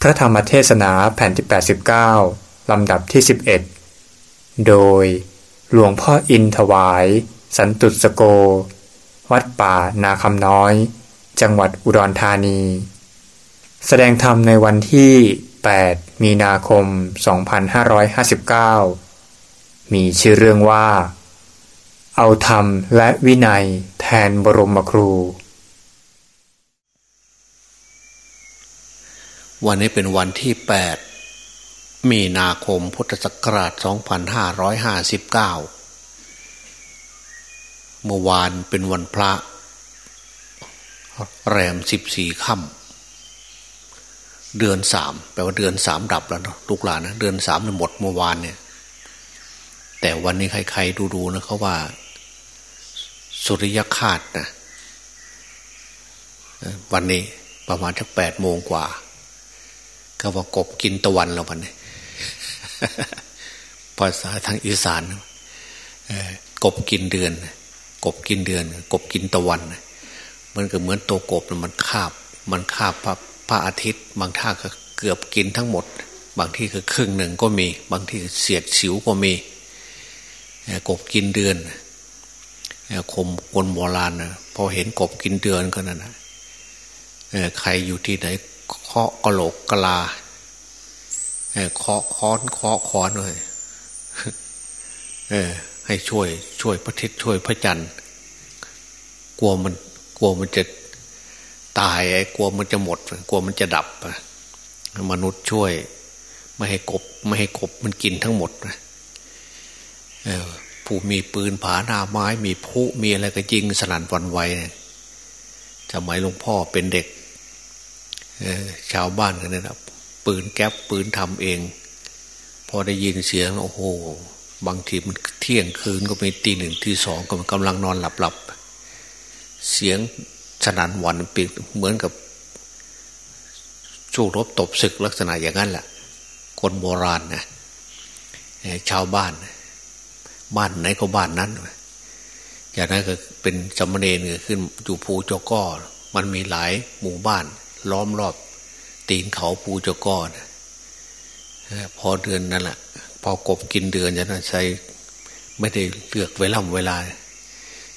พระธรรมเทศนาแผ่นที่ 89 ลำดับที่ 11 โดยหลวงพ่ออินถวาย สันตุสโก วัดป่านาคำน้อย จังหวัดอุดรธานี แสดงธรรมในวันที่ 8 มีนาคม 2559 มีชื่อเรื่องว่า เอาธรรมและวินัยแทนบรมครู วันนี้เป็นวันที่ 8 มีนาคมพุทธศักราช 2559 เมื่อวานเป็นวันพระ แรม 14ค่ำเดือนสามแปลว่าเดือนสามดับแล้วลูกหลานนะเดือนสามหมดเมื่อวานเนี่ย แต่วันนี้ใครๆดูๆนะเขาว่า สุริยคาตนะวันนี้ประมาณสักแปดโมงกว่า ก็ว่ากบกินตะวันแล้ววันนี้ภาษาทางอีสานกบกินเดือน กบกินเดือน กบกินตะวัน มันก็เหมือนตัวกบมันคาบ มันคาบพระพระอาทิตย์ บางท่าก็เกือบกินทั้งหมด บางที่ก็ครึ่งหนึ่งก็มี บางที่เสียดสิวก็มี กบกินเดือนคมคนโบราณนะพอเห็นกบกินเดือนก็นั่นนะใครอยู่ที่ไหนาะกระโหลกกลาเคาะค้อนเคาะค้อนเลยเออ ให้ช่วย ช่วยพระทิศช่วยพระจันทร์กลัวมัน กลัวมันจะตายไอ้กลัวมันจะหมด กลัวมันจะดับมนุษย์ช่วย ไม่ให้กบ ไม่ให้กบมันกินทั้งหมดเออผู้มีปืนผาหน้าไม้ มีผู้มีอะไรก็ยิงสนั่นวันไหวสมัยหลวงพ่อเป็นเด็ก ชาวบ้านกันนี่นะปืนแก๊ปปืนทำเอง พอได้ยินเสียงโอ้โห บางทีมันเที่ยงคืนก็มีตีหนึ่งตีสองก็มันกำลังนอนหลับหลับเสียงสนั่นวันปิดเหมือนกับสู้รบตบศึกลักษณะอย่างนั้นแหละคนโบราณนะชาวบ้าน บ้านไหนก็บ้านนั้นอย่างนั้นก็เป็นจำเนรขึ้นอยู่ภูเจ้าก้อมันมีหลายหมู่บ้าน ล้อมรอบ ตีนเขาปูเจ้าก้อนพอเดือนนั่นแหละพอกบกินเดือนจะนั้นใช้ไม่ได้เลือกเวลาเวลา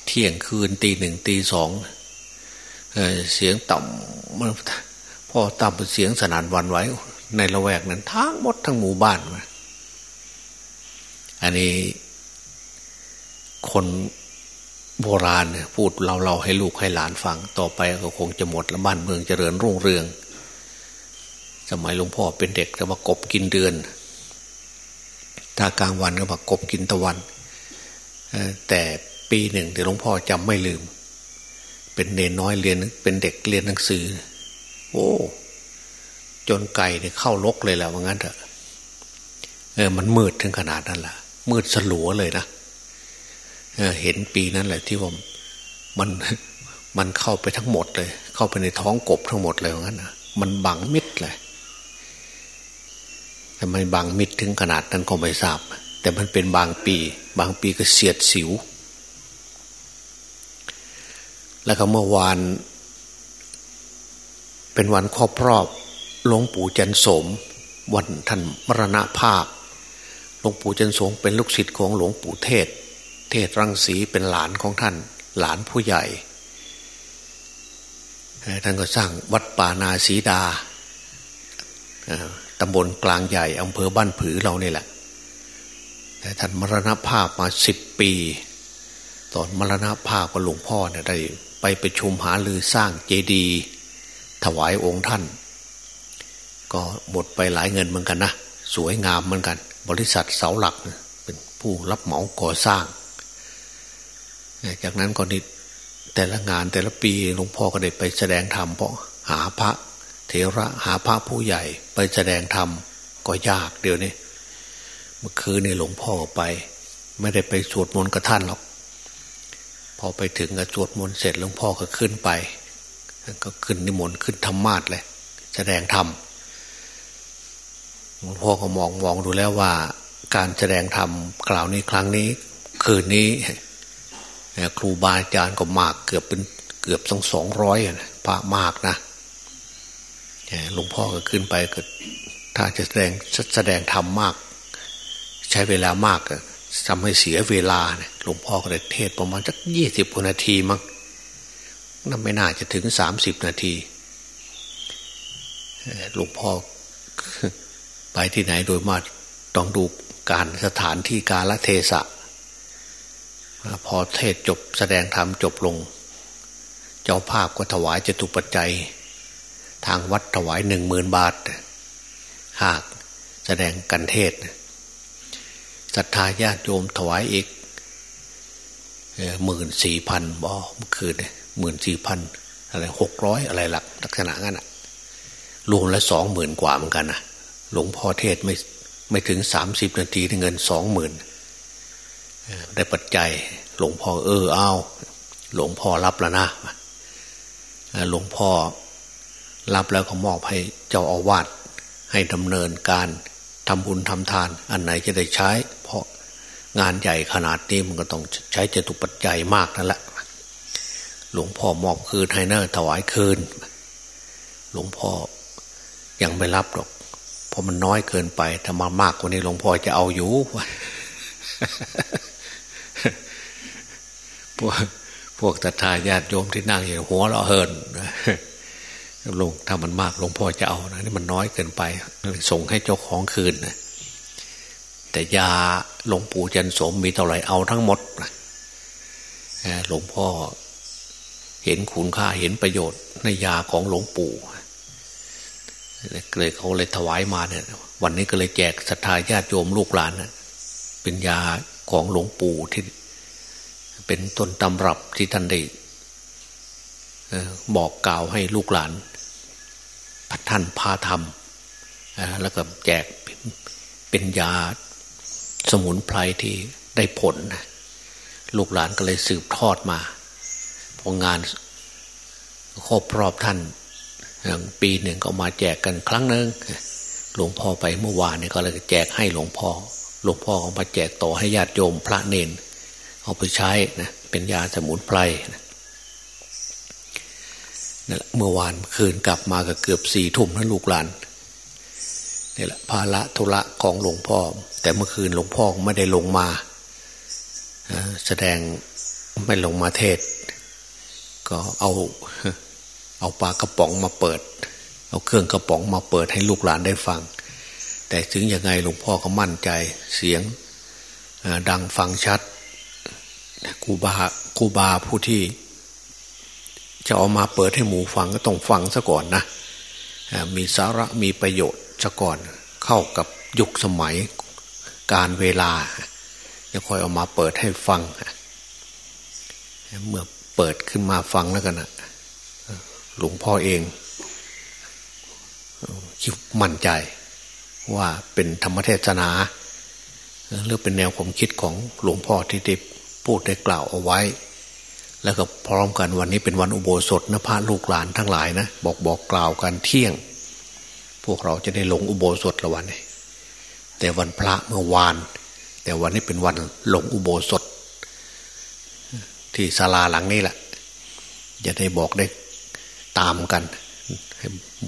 เที่ยงคืนตีหนึ่งตีสองเสียงต่ำมันพอต่ำเป็นเสียงสนานวันไว้ในละแวกนั้นทั้งหมดทั้งหมู่บ้านมาอันนี้คน โบราณเนี่ยพูดเราเราให้ลูกให้หลานฟัง ต่อไปก็คงจะหมดแล้วบ้านเมืองเจริญรุ่งเรือง สมัยหลวงพ่อเป็นเด็กจะมากบกินเดือน ถ้ากลางวันก็มากบกินตะวัน แต่ปีหนึ่งที่หลวงพ่อจำไม่ลืม เป็นเนนน้อยเรียนเป็นเด็กเรียนหนังสือ โอ้จนไก่เนี่ยเข้าลกเลยแหละว่างั้นเถอะเออมันมืดถึงขนาดนั้นแหละมืดสลัวเลยนะ เห็นปีนั้นแหละที่ว่ามันมันเข้าไปทั้งหมดเลย เข้าไปในท้องกบทั้งหมดเลยงั้นนะมันบังมิดเลยแต่ไมบังมิดถึงขนาดนั้นก็ไม่ทราบ แต่มันเป็นบางปี บางปีก็เสียดสิว แล้วก็เมื่อวาน เป็นวันครอบรอบหลวงปู่จันสม วันท่านมรณภาพหลวงปู่จันสมเป็นลูกศิษย์ของหลวงปู่เทศ เทศรังสีเป็นหลานของท่าน หลานผู้ใหญ่ ท่านก็สร้างวัดป่านาสีดาตำบลกลางใหญ่อำเภอบ้านผือเราเนี่ยแหละแต่ท่านมรณภาพมาสิบปี ตอนมรณภาพกับหลวงพ่อเนี่ยได้ไปไปชุมหาลือสร้างเจดีย์ถวายองค์ท่าน ก็หมดไปหลายเงินเหมือนกันนะ สวยงามเหมือนกัน บริษัทเสาหลักเป็นผู้รับเหมาก่อสร้าง จากนั้นก็นิดแต่ละงานแต่ละปีหลวงพ่อก็ได้ไปแสดงธรรมเพราะหาพระเถระหาพระผู้ใหญ่ไปแสดงธรรมก็ยากเดี๋ยวนี้เมื่อคืนนี่หลวงพ่อไป ไม่ได้ไปสวดมนต์กับท่านหรอก พอไปถึงก็สวดมนต์เสร็จหลวงพ่อก็ขึ้นไปก็ขึ้นนิมนต์ขึ้นธรรมาสเลยแสดงธรรมหลวงพ่อก็มองมองดูแล้วว่า การแสดงธรรมกล่าวนี้ครั้งนี้ คืนนี้ ครูบาอาจารย์ก็มากเกือบเป็นเกือบสองสองร้อยนะพระมากนะหลวงพ่อก็ขึ้นไปก็ถ้าจะแสดงแสดงธรรมมาก ใช้เวลามากทำให้เสียเวลาหลวงพ่อก็เลยเทศประมาณสักยี่สิบนาทีมั้งนั่นไม่น่าจะถึงสามสิบนาทีหลวงพ่อไปที่ไหนโดยมากต้องดูการสถานที่กาลเทศะ พอเทศจบแสดงธรรมจบลง เจ้าภาพก็ถวายจตุปัจจัย ทางวัดถวายหนึ่งหมื่นบาท หากแสดงกันเทศศรัทธาญาติโยมถวายอีกหมื่นสี่พันบอเมื่อคืนหมื่นสี่พันอะไรหกร้อยอะไรหลักลักษณะงั้นอะรวมแล้วสองหมื่นกว่าเหมือนกันนะหลวงพ่อเทศไม่ไม่ถึงสามสิบนาทีเงินสองหมื่น ได้ปัจจัย หลวงพ่อเออเอาหลวงพ่อรับแล้วนะหลวงพ่อรับแล้วก็มอบให้เจ้าอาวาสให้ดำเนินการทำบุญทำทาน อันไหนจะได้ใช้ เพราะงานใหญ่ขนาดนี้มันก็ต้องใช้เจตุปัจจัยมากนั่นแหละ หลวงพ่อมอบคืนให้เนอร์ถวายคืน หลวงพ่อยังไม่รับหรอก เพราะมันน้อยเกินไป ถ้ามามากกว่านี้หลวงพ่อจะเอาอยู่ พวกพวกตาทาญาติโยมที่นั่งอยู่หัวเราเฮินลงถ้ามันมากหลวงพ่อจะเอานะนี่มันน้อยเกินไป ส่งให้เจ้าของคืนนะแต่ยาหลวงปู่จันสมมีเท่าไหร่เอาทั้งหมดหลวงพ่อเห็นคุณค่าเห็นประโยชน์ในยาของหลวงปู่เลยเขาเลยถวายมาเนี่ย วันนี้ก็เลยแจกศรัทธาญาติโยมลูกหลานนะเป็นยา ของหลวงปู่ที่เป็นต้นตำรับที่ท่านได้บอกกล่าวให้ลูกหลานท่านพาทำแล้วก็แจกเป็นยาสมุนไพรที่ได้ผล ลูกหลานก็เลยสืบทอดมาพองานครอบรอบท่าน ปีหนึ่งก็มาแจกกันครั้งหนึ่งหลวงพ่อไปเมื่อวานเนี่ยก็เลยแจกให้หลวงพ่อ หลวงพ่อเอามาแจกต่อให้ญาติโยมพระเนน เอาไปใช้นะเป็นยาสมุนไพรนะเมื่อวานคืนกลับมาก็เกือบสี่ทุ่มนะลูกหลานนี่แหละภาระธุระของหลวงพ่อ แต่เมื่อคืนหลวงพ่อไม่ได้ลงมาแสดงไม่ลงมาเทศ ก็เอาเอาปลากระป๋องมาเปิด เอาเครื่องกระป๋องมาเปิดให้ลูกหลานได้ฟัง แต่ถึงยังไงหลวงพ่อก็มั่นใจเสียงดังฟังชัดครูบาครูบาผู้ที่ จะเอามาเปิดให้หมูฟังก็ต้องฟังซะก่อนนะมีสาระมีประโยชน์ซะก่อนเข้ากับยุคสมัยการเวลาจะค่อยเอามาเปิดให้ฟัง เมื่อเปิดขึ้นมาฟังแล้วกันนะหลวงพ่อเองคิดมั่นใจ ว่าเป็นธรรมเทศนาหรือเป็นแนวความคิดของหลวงพ่อที่ได้พูดได้กล่าวเอาไว้ แล้วก็พร้อมกันวันนี้เป็นวันอุโบสถนะพระลูกหลานทั้งหลายนะบอกบอกกล่าวกันเที่ยง พวกเราจะได้ลงอุโบสถละวันนี้แต่วันพระเมื่อวาน แต่วันนี้เป็นวันลงอุโบสถ ที่ศาลาหลังนี้แหละจะได้บอกได้ตามกัน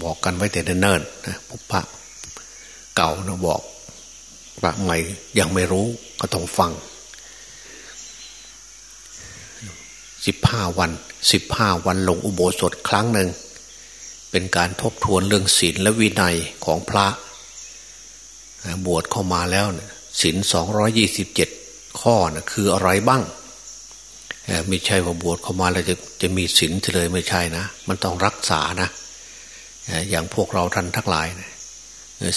บอกกันไว้แต่เนิ่นๆนะพระ เก่านะบอกพระใหม่ยังไม่รู้ก็ต้องฟังสิบห้าวันสิบห้าวันลงอุโบสถครั้งหนึ่ง เป็นการทบทวนเรื่องศีลและวินัยของพระ บวชเข้ามาแล้วศีลสองร้อยี่สิบเจ็ดข้อนะคืออะไรบ้างไม่ใช่ว่าบวชเข้ามาแล้วจะจะมีศีลเลยไม่ใช่นะ มันต้องรักษานะอย่างพวกเราท่านทั้งหลาย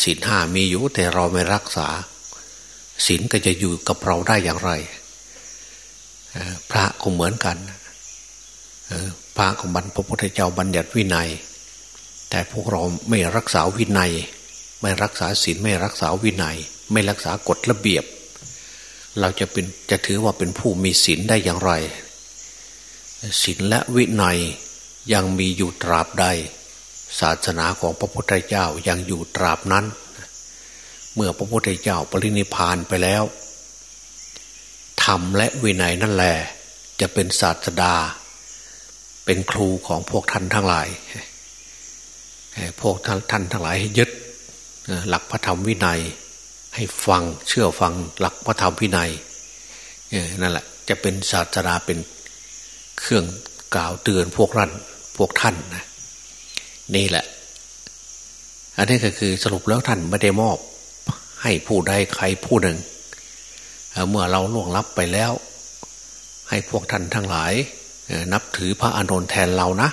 ศีลห้ามีอยู่แต่เราไม่รักษาศีลก็จะอยู่กับเราได้อย่างไร พระก็เหมือนกันพระของบรรพพุทธเจ้าบัญญัติวินัย แต่พวกเราไม่รักษาวินัย ไม่รักษาศีลไม่รักษาวินัย ไม่รักษากฎระเบียบ เราจะเป็นจะถือว่าเป็นผู้มีศีลได้อย่างไรศีลและวินัยยังมีอยู่ตราบใด ศาสนาของพระพุทธเจ้ายังอยู่ตราบนั้น เมื่อพระพุทธเจ้าปรินิพานไปแล้วธรรมและวินัยนั่นแหละจะเป็นศาสดา เป็นครูของพวกท่านทั้งหลายพวกท่านทั้งหลายให้ยึดหลักพระธรรมวินัย ให้ฟังเชื่อฟังหลักพระธรรมวินัยนั่นแหละจะเป็นศาสนาเป็นเครื่องกล่าวเตือนพวกรันพวกท่านนะ นี่แหละ อันนี้ก็คือสรุปแล้วท่านไม่ได้มอบ ให้ผู้ใดใครผู้หนึ่งเมื่อเราล่วงลับไปแล้ว ให้พวกท่านทั้งหลาย นับถือพระอานนท์แทนเรานะ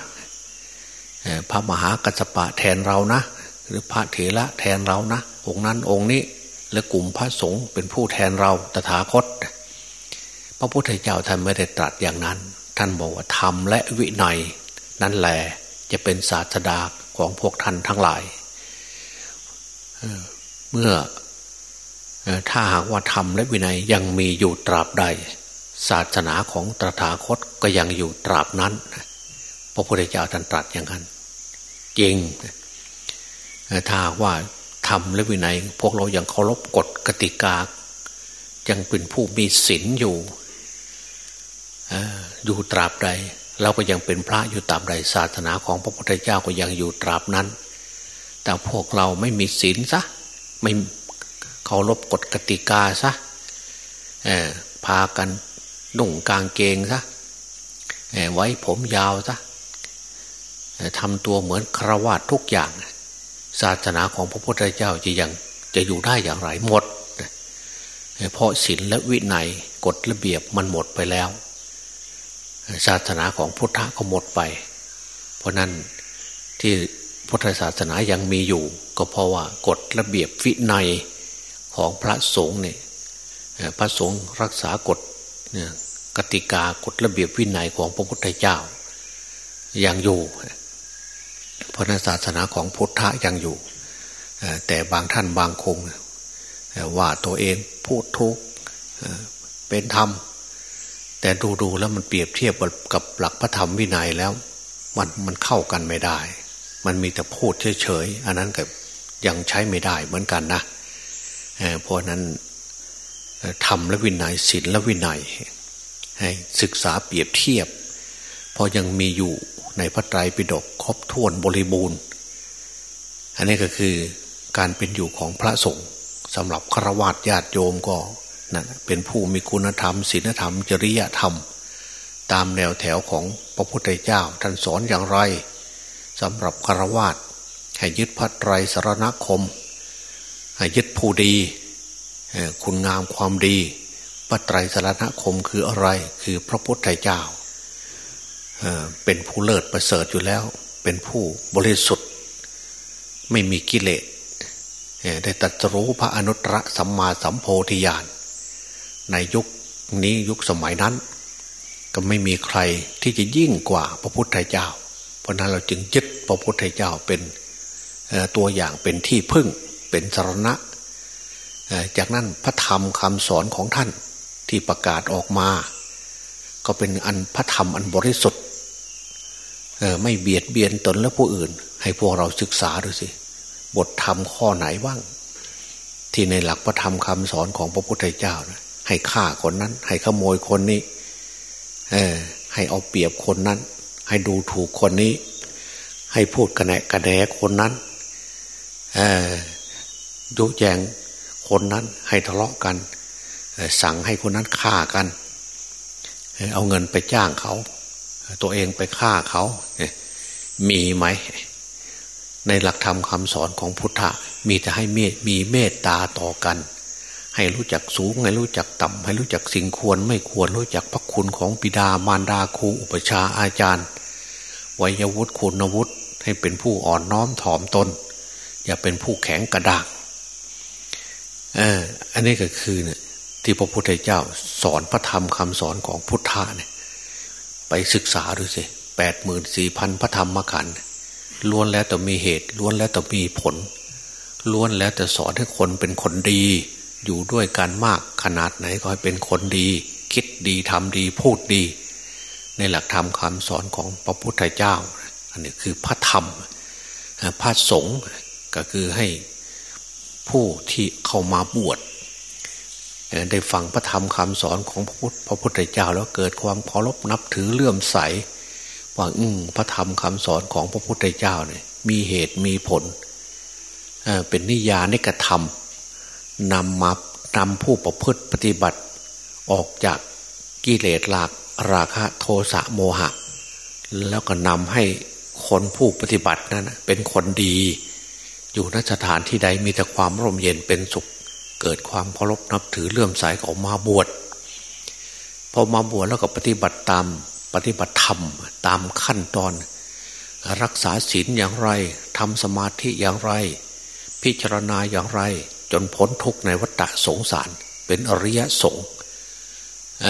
พระมหากัสปะแทนเรานะ หรือพระเถระแทนเรานะองค์นั้นองค์นี้และกลุ่มพระสงฆ์เป็นผู้แทนเราตถาคต พระพุทธเจ้าท่านไม่ได้ตรัสอย่างนั้น ท่านบอกว่าธรรมและวินัย นั่นแหละ จะเป็นศาสดาของพวกท่านทั้งหลาย เมื่อถ้าหากว่าธรรมและวินัยยังมีอยู่ตราบใด ศาสนาของตถาคตก็ยังอยู่ตราบนั้นพระพุทธเจ้าท่านตรัสอย่างนั้นจริงถ้าว่าทำและวินัย พวกเรายังเคารพกฎกติกา ยังเป็นผู้มีศีลอยู่อยู่ตราบใด เราก็ยังเป็นพระอยู่ตาบใดศาสนาของพระพุทธเจ้าก็ยังอยู่ตราบนั้น แต่พวกเราไม่มีศีลซะไม่เคารพกฎกติกาซะพากันนุ่งกางเกงซะไว้ผมยาวซะทำตัวเหมือนครวาดทุกอย่าง ศาสนาของพระพุทธเจ้าจะยังจะอยู่ได้อย่างไรหมด เพราะศีลและวินัยกฎระเบียบมันหมดไปแล้ว ศาสนาของพุทธะก็หมดไป เพราะนั้นที่พุทธศาสนายังมีอยู่ ก็เพราะว่ากฎระเบียบวินัยของพระสงฆ์เนี่ยพระสงฆ์รักษากฎกติกากฎระเบียบวินัยของพระพุทธเจ้ายังอยู่พราะศาสนาของพุทธะยังอยู่ แต่บางท่านบางคงว่าตัวเองพูดทุกเป็นธรรม แต่ดูดูแล้วมันเปรียบเทียบกับหลักพระธรรมวินัยแล้ว มันมันเข้ากันไม่ได้ มันมีแต่พูดเฉยๆอันนั้นก็ยังใช้ไม่ได้เหมือนกันนะเพราะนั้นธรรมและวินัยศีลและวินัยให้ศึกษาเปรียบเทียบ พอยังมีอยู่ในพระไตรปิฎกครบถ้วนบริบูรณ์ อันนี้ก็คือการเป็นอยู่ของพระสงฆ์สำหรับฆราวาสญาติโยมก็ นะเป็นผู้มีคุณธรรมศีลธรรม จริยธรรม ตามแนวแถวของพระพุทธเจ้าท่านสอนอย่างไรสำหรับฆรวาสให้ยึดพระไตรสรณคม ให้ยึดผู้ดี คุณงามความดี พระไตรสรณคมคืออะไร คือพระพุทธเจ้า เป็นผู้เลิศประเสริฐอยู่แล้ว เป็นผู้บริสุทธิ์ ไม่มีกิเลสได้ตัดรู้พระอนุตตรสัมมาสัมโพธิญาณ ในยุคนี้ยุคสมัยนั้น ก็ไม่มีใครที่จะยิ่งกว่าพระพุทธเจ้า เพราะนั้นเราจึงยึดพระพุทธเจ้าเป็นตัวอย่างเป็นที่พึ่งเป็นสรณะ จากนั้นพระธรรมคำสอนของท่านที่ประกาศออกมา ก็เป็นอันพระธรรมอันบริสุทธิ์ไม่เบียดเบียนตนและผู้อื่น ให้พวกเราศึกษาดูสิ บทธรรมข้อไหนบ้าง ที่ในหลักพระธรรมคำสอนของพระพุทธเจ้านะ ให้ฆ่าคนนั้น ให้ขโมยคนนี้ เออ ให้เอาเปรียบคนนั้น ให้ดูถูกคนนี้ ให้พูดกระแนกระแนคนนั้น เออยุแยงคนนั้น ให้ทะเลาะกัน สั่งให้คนนั้นฆ่ากัน เอาเงินไปจ้างเขา ตัวเองไปฆ่าเขา มีไหม ในหลักธรรมคำสอนของพุทธะมีแต่ให้เมตมีเมตตาต่อกัน ให้รู้จักสูง ให้รู้จักต่ำให้รู้จักสิ่งควรไม่ควรรู้จักพระคุณของปิดามารดาครูอุปชาอาจารย์วัยวุฒิคุณวุฒิให้เป็นผู้อ่อนน้อมถ่อมตน อย่าเป็นผู้แข็งกระด้างเอออันนี้ก็คือเนี่ยที่พระพุทธเจ้าสอนพระธรรมคำสอนของพุทธะเนี่ย ไปศึกษาดูสิแปดหมื่นสี่พันพระธรรมขันธ์ล้วนแล้วแต่มีเหตุล้วนแล้วแต่มีผลล้วนแล้วแต่สอนให้คนเป็นคนดี อยู่ด้วยกันมากขนาดไหนก็ให้เป็นคนดี คิดดีทำดีพูดดี ในหลักธรรมคำสอนของพระพุทธเจ้า อันนี้คือพระธรรมพระสงฆ์ก็คือให้ผู้ที่เข้ามาบวชได้ฟังพระธรรมคำสอนของพระพุทธพระพุทธเจ้าแล้วเกิดความเคารพนับถือเลื่อมใสว่าอืมพระธรรมคำสอนของพระพุทธเจ้าเนี่ยมีเหตุมีผลเป็นนิยานิกระทำ นำมานำผู้ประพฤติปฏิบัติ ออกจากกิเลสหลากราคะโทสะโมหะ แล้วก็นำให้คนผู้ปฏิบัตินั้นเป็นคนดี อยู่นสถานที่ใดมีแต่ความร่มเย็นเป็นสุข เกิดความเคารพนับถือเลื่อมใสออกมาบวชพอมาบวชแล้วก็ปฏิบัติตามปฏิบัติธรรมตามขั้นตอน รักษาศีลอย่างไรทำสมาธิอย่างไร พิจารณาอย่างไร จนพ้นทุกข์ในวัฏสงสาร เป็นอริยสงฆ์เ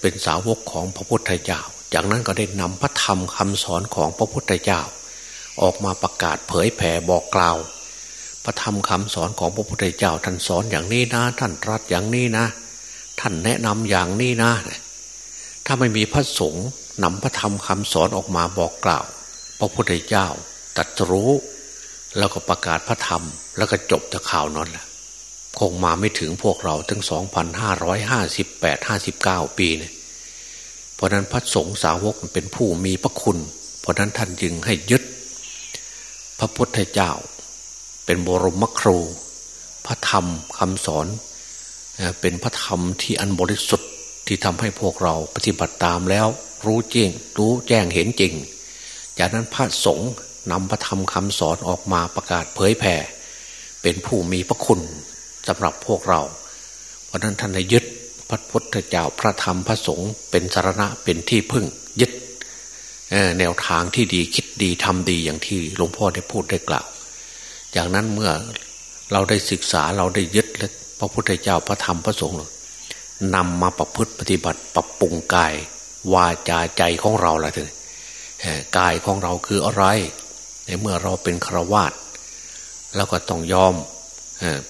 เป็นสาวกของพระพุทธเจ้า จากนั้นก็ได้นำพระธรรมคำสอนของพระพุทธเจ้า ออกมาประกาศเผยแผ่บอกกล่าว พระธรรมคำสอนของพระพุทธเจ้า ท่านสอนอย่างนี้นะ ท่านตรัสอย่างนี้นะ ท่านแนะนำอย่างนี้นะ ถ้าไม่มีพระสงฆ์นำพระธรรมคำสอนออกมาบอกกล่าว พระพุทธเจ้าตัดรู้แล้วก็ประกาศพระธรรม แล้วก็จบแต่ข่าวนั้นแหละ คงมาไม่ถึงพวกเราถึงสองพันห้าร้อยห้าสิบแปดห้าสิบเก้าปีเนี่ยเพราะนั้นพระสงฆ์สาวกเป็นผู้มีพระคุณ เพราะนั้นท่านจึงให้ยึด พระพุทธเจ้า เป็นบรมครู พระธรรมคำสอน เป็นพระธรรมที่อันบริสุทธิ์ที่ทำให้พวกเราปฏิบัติตามแล้ว รู้จริง รู้แจ้งเห็นจริง จากนั้นพระสงฆ์นำพระธรรมคำสอนออกมาประกาศเผยแผ่เป็นผู้มีพระคุณ สำหรับพวกเรา เพราะนั้นท่านยึดพระพุทธเจ้าพระธรรมพระสงฆ์เป็นสารณะเป็นที่พึ่งยึดแนวทางที่ดีคิดดีทำดีอย่างที่หลวงพ่อได้พูดได้กล่าว จากนั้นเมื่อเราได้ศึกษาเราได้ยึดและพระพุทธเจ้าพระธรรมพระสงฆ์นำมาประพฤติปฏิบัติปรับปรุงกายวาจาใจของเราละทีกายของเราคืออะไร ในเมื่อเราเป็นครวาตเราก็ต้องยอม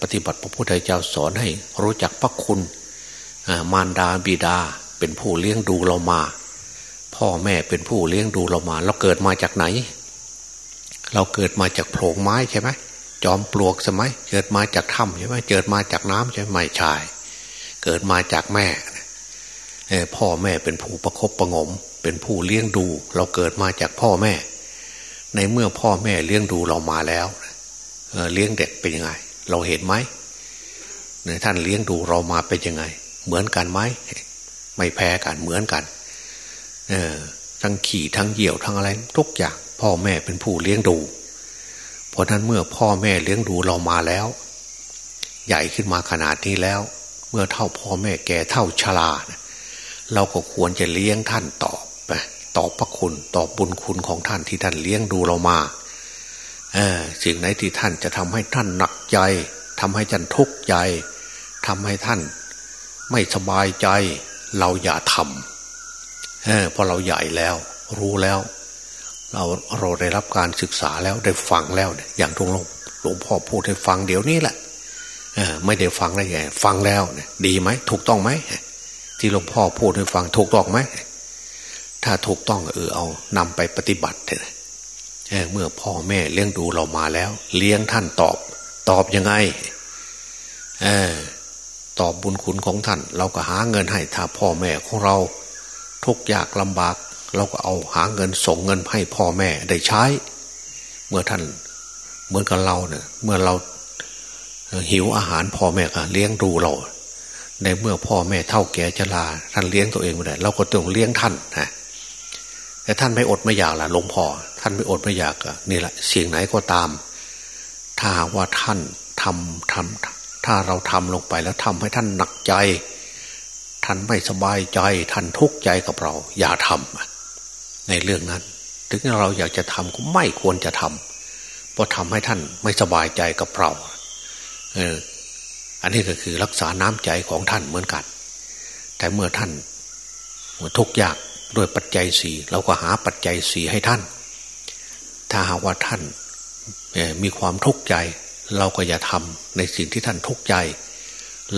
ปฏิบัติพระพุทธเจ้าสอนให้รู้จักพระคุณมารดาบิดาเป็นผู้เลี้ยงดูเรามา พ่อแม่เป็นผู้เลี้ยงดูเรามา เราเกิดมาจากไหน เราเกิดมาจากโพรงไม้ใช่ไหมจอมปลวกใช่ไหมเกิดมาจากถ้ำใช่ไหมเกิดมาจากน้ำใช่ไหมไม่ใช่เกิดมาจากแม่พ่อแม่เป็นผู้ประครบประงม เป็นผู้เลี้ยงดู เราเกิดมาจากพ่อแม่ ในเมื่อพ่อแม่เลี้ยงดูเรามาแล้วเลี้ยงเด็กเป็นยังไง เราเห็นไหมท่านเลี้ยงดูเรามาเป็นยังไง เหมือนกันไหมไม่แพ้กันเหมือนกันเออทั้งขี่ทั้งเหยี่ยวทั้งอะไร ทุกอย่างพ่อแม่เป็นผู้เลี้ยงดู เพราะนั้นเมื่อพ่อแม่เลี้ยงดูเรามาแล้ว ใหญ่ขึ้นมาขนาดนี้แล้ว เมื่อเท่าพ่อแม่แก่เท่าชราเราก็ควรจะเลี้ยงท่านตอบไปตอบพระคุณตอบบุญคุณของท่านที่ท่านเลี้ยงดูเรามา สิ่งไหนที่ท่านจะทำให้ท่านหนักใจทำให้ท่านทุกข์ใจทำให้ท่าน ไม่สบายใจ เราอย่าทำเเพราะเราใหญ่แล้ว รู้แล้ว เราเราได้รับการศึกษาแล้วได้ฟังแล้วอย่างทุงลงหลวงพ่อพูดให้ฟังเดี๋ยวนี้แหละไม่ได้ฟังได้ไงฟังแล้วดีไหมถูกต้องไหมที่หลวงพ่อพูดให้ฟังถูกต้องไหมถ้าถูกต้องเออเอานำไปปฏิบัติเถอะ เมื่อพ่อแม่เลี้ยงดูเรามาแล้ว เลี้ยงท่านตอบ ตอบยังไงอตอบบุญคุณของท่าน เราก็หาเงินให้ถ้าพ่อแม่ของเรา ทุกยากลำบาก เราก็เอาหาเงินส่งเงินให้พ่อแม่ได้ใช้ เมื่อท่านเหมือนกับเราเนี่ยเมื่อเราหิวอาหารพ่อแม่ก็เลี้ยงดูเรา ในเมื่อพ่อแม่เท่าแก่ชราท่านเลี้ยงตัวเองไม่ได้เราก็ต้องเลี้ยงท่านนะแต่ท่านไม่อดไม่อยากล่ะหลวงพ่อ ท่านไม่อดไม่อยากนี่แหละเสียงไหนก็ตาม ถ้าว่าท่านทำทำถ้าเราทำลงไปแล้วทำให้ท่านหนักใจ ท่านไม่สบายใจ ท่านทุกข์ใจกับเรา อย่าทำในเรื่องนั้น ถึงเราอยากจะทำก็ไม่ควรจะทำเพราะทำให้ท่านไม่สบายใจกับเราเอออันนี้ก็คือรักษาน้ำใจของท่านเหมือนกัน แต่เมื่อท่านทุกข์ยากด้วยปัจจัยสี่เราก็หาปัจจัยสี่ให้ท่าน ถ้าหากว่าท่านมีความทุกข์ใจ เราก็อย่าทำในสิ่งที่ท่านทุกข์ใจ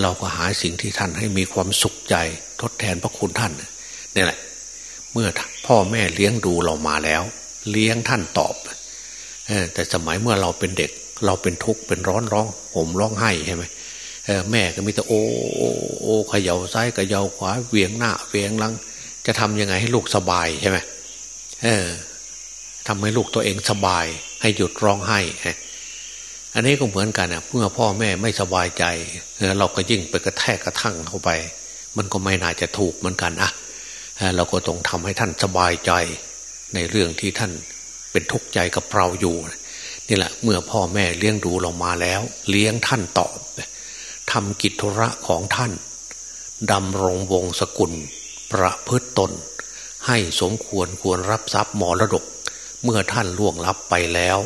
เราก็หาสิ่งที่ท่านให้มีความสุขใจ ทดแทนพระคุณท่านนี่แหละ เมื่อพ่อแม่เลี้ยงดูเรามาแล้ว เลี้ยงท่านตอบแต่สมัยเมื่อเราเป็นเด็ก เราเป็นทุกข์เป็นร้อนร้องห่มร้องไห้ใช่ไหมแม่ก็มีแต่โอ้โอ้เขย่าซ้ายเขย่าขวาเวียงหน้าเวียงหลัง จะทำยังไงให้ลูกสบายใช่ไหมเออ ทำให้ลูกตัวเองสบาย ให้หยุดร้องไห้อันนี้ก็เหมือนกันนะเมื่อพ่อแม่ไม่สบายใจเราก็ยิ่งไปกระแทกกระทั่งเข้าไป มันก็ไม่น่าจะถูกเหมือนกันอะเราก็ต้องทำให้ท่านสบายใจ ในเรื่องที่ท่านเป็นทุกข์ใจกับเราอยู่นี่แหละเมื่อพ่อแม่เลี้ยงดูเรามาแล้ว เลี้ยงท่านตอบทำกิจธุระของท่านดำรงวงศกุล ประพฤตตน ให้สมควรควรรับทรัพย์มรดก เมื่อท่านล่วงลับไปแล้ว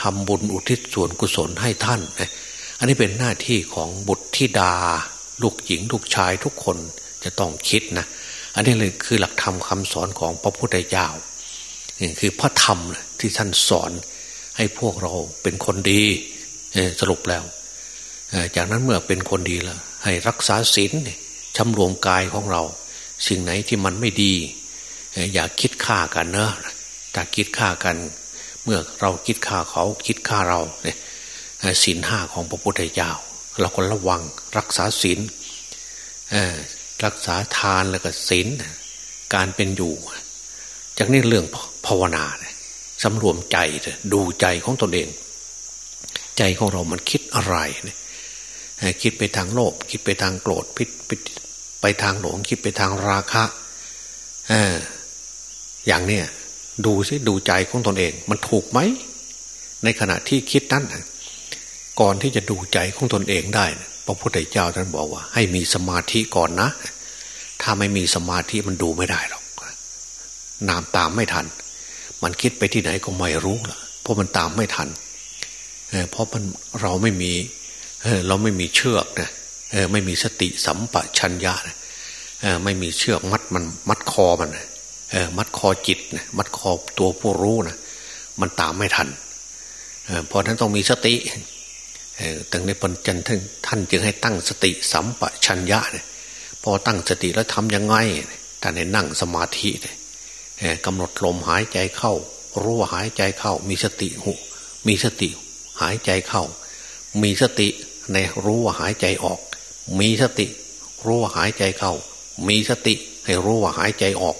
ทำบุญอุทิศส่วนกุศลให้ท่านอันนี้เป็นหน้าที่ของบุตรธิดา ลูกหญิงลูกชายทุกคนจะต้องคิดนะอันนี้เลยคือหลักธรรมคาสอนของพระพุทธเจ้านี่คือพระธรรมที่ท่านสอนให้พวกเราเป็นคนดีสรุปแล้ว จากนั้นเมื่อเป็นคนดีแล้ว ให้รักษาศีลชำรวมกายของเรา สิ่งไหนที่มันไม่ดี อย่าคิดฆ่ากันเนอะ ถ้าคิดฆ่ากัน เมื่อเราคิดฆ่าเขาคิดฆ่าเราเนี่ยศีลห้าของพระพุทธเจ้าเราก็ระวังรักษาศีลรักษาทานแล้วก็ศีลการเป็นอยู่ จากนี้เรื่องภาวนาสำรวมใจดูใจของตนเอง ใจของเรามันคิดอะไรเนี่ยคิดไปทางโลภคิดไปทางโกรธพิไปทางหลงคิดไปทางราคะอย่างเนี้ย ดูซิดูใจของตนเอง มันถูกไหม ในขณะที่คิดนั้นก่อนที่จะดูใจของตนเองได้พระพุทธเจ้าท่านบอกว่า ให้มีสมาธิก่อนนะ ถ้าไม่มีสมาธิมันดูไม่ได้หรอกนามตามไม่ทัน มันคิดไปที่ไหนก็ไม่รู้ล่ะ เพราะมันตามไม่ทันเพราะมันเราไม่มีเราไม่มีเชือกนะไม่มีสติสัมปชัญญะนะไม่มีเชือกมัดมันมัดคอมันนะ มัดคอจิตนะมัดคอตัวผู้รู้นะมันตามไม่ทันเพราะนั้นต้องมีสติตั้งในปัญจันท่านท่านจึงให้ตั้งสติสัมปชัญญะเนี่ยพอตั้งสติแล้วทำยังไงท่านให้นั่งสมาธิเนี่ยกำหนดลมหายใจเข้า รู้ว่าหายใจเข้า มีสติหมีสติหายใจเข้า มีสติในรู้ว่าหายใจออก มีสติ รู้ว่าหายใจเข้า มีสติให้รู้ว่าหายใจออก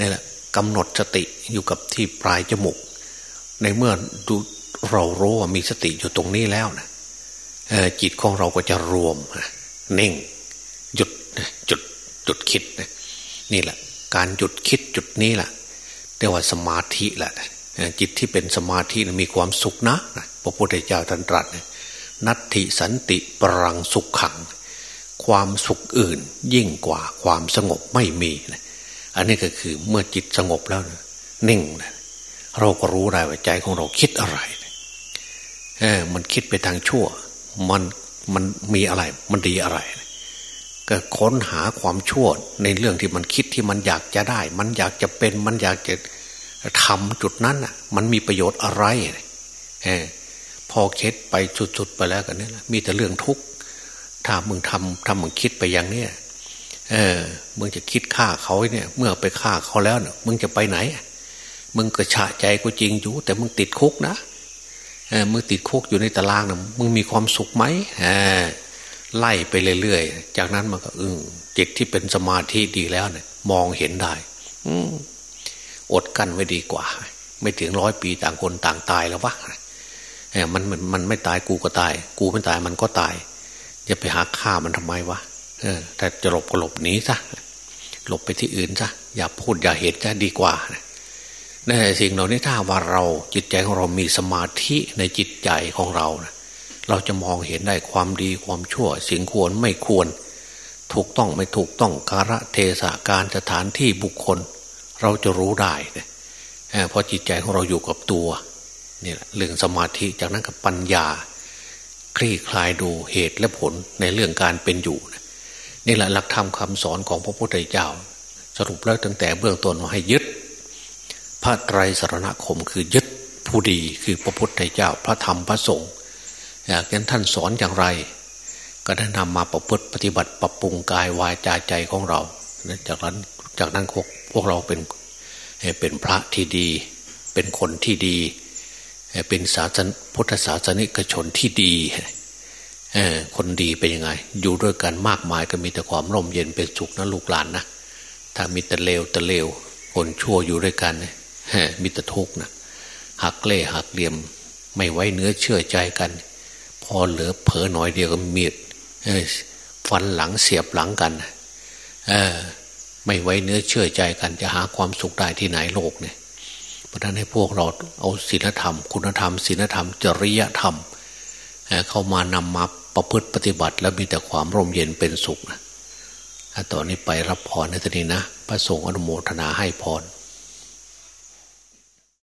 นี่แหละกำหนดสติอยู่กับที่ปลายจมูก ในเมื่อดูเรารู้ว่ามีสติอยู่ตรงนี้แล้วนะจิตของเราก็จะรวมเน่งหยุดจุดจุดคิดนี่แหละ การหยุดคิดจุดนี้แหละเรียกว่าสมาธิแหละจิตที่เป็นสมาธิมีความสุขนะพระพุทธเจ้าท่านตรัสนัตถิสันติปรังสุขขัง ความสุขอื่นยิ่งกว่าความสงบไม่มีนะ อันนี้ก็คือเมื่อจิตสงบแล้วนิ่งนะเราก็รู้ได้ว่าใจของเราคิดอะไรเออมันคิดไปทางชั่ว มันมันมีอะไร มันดีอะไร ก็ค้นหาความชั่วในเรื่องที่มันคิดที่มันอยากจะได้ มันอยากจะเป็นมันอยากจะทำจุดนั้นอะ มันมีประโยชน์อะไรเออพอคิดไปจุดๆไปแล้วกันนี่มีแต่เรื่องทุกข์ถ้ามึงทำทำมึงคิดไปอย่างเนี้ย เออมึงจะคิดฆ่าเขาเนี่ย เมื่อไปฆ่าเขาแล้วเนี่ยมึงจะไปไหน มึงก็ฉะใจกูจริงอยู่ แต่มึงติดคุกนะเออมึงติดคุกอยู่ในตารางนะมึงมีความสุขไหมเออไล่ไปเรื่อยๆ จากนั้นมันก็อึ้งจิตที่เป็นสมาธิดีแล้วเนี่ย มองเห็นได้ อือดกั้นไว้ดีกว่า ไม่ถึงร้อยปีต่างคนต่างตายแล้ววะเออมันมันมันไม่ตายกูก็ตาย กูไม่ตายมันก็ตายจะไปหาฆ่ามันทำไมวะ เออถ้าจะหลบก็หลบหนีซะหลบไปที่อื่นซะอย่าพูดอย่าเห็นจะดีกว่าในสิ่งเหล่านี้ถ้าว่าเราจิตใจของเรามีสมาธิในจิตใจของเรานะเราจะมองเห็นได้ความดีความชั่ว สิ่งควรไม่ควร ถูกต้องไม่ถูกต้องกาะเทศะการสถานที่บุคคล เราจะรู้ได้เนี่ยเพราะจิตใจของเราอยู่กับตัวนี่แหละเรื่องสมาธิจากนั้นกับปัญญา คลี่คลายดูเหตุและผลในเรื่องการเป็นอยู่ นี่แหละหลักธรรมคาสอนของพระพุทธเจ้า สรุปแล้วตั้งแต่เบื้องต้นว่าให้ยึด พระไตรสรณคมคือยึดผู้ดีคือพระพุทธเจ้า พระธรรมพระสงฆ์อยากนั้นท่านสอนอย่างไร ก็ได้นำมาประพฤติปฏิบัติปรับปรุงกายวายใจใจของเรา จากนั้นจากนั้นพวกเราเป็นเป็นพระที่ดี เป็นคนที่ดี เป็นศาสนพุทธศาสนิกชนที่ดี คนดีเป็นยังไง อยู่ด้วยกันมากมายก็มีแต่ความร่มเย็นเป็นสุขนะลูกหลานนะถ้ามีแต่เลวแต่เลวคนชั่วอยู่ด้วยกันมีแต่ทุกข์นะหักเล่หักเหลี่ยม ไม่ไว้เนื้อเชื่อใจกัน พอเหลือเผลอหน่อยเดียวก็มีดฟันหลังเสียบหลังกันเออไม่ไว้เนื้อเชื่อใจกัน จะหาความสุขได้ที่ไหนโลกเนี่ยเพราะนั้นให้พวกเราเอาศีลธรรม คุณธรรมศีลธรรม จริยธรรม เข้ามานำมา ประพฤติปฏิบัติ แล้วมีแต่ความร่มเย็นเป็นสุขนะต่อนนี้ไปรับพรในตอนนี้นะ พระสงฆ์อนุโมทนาให้พร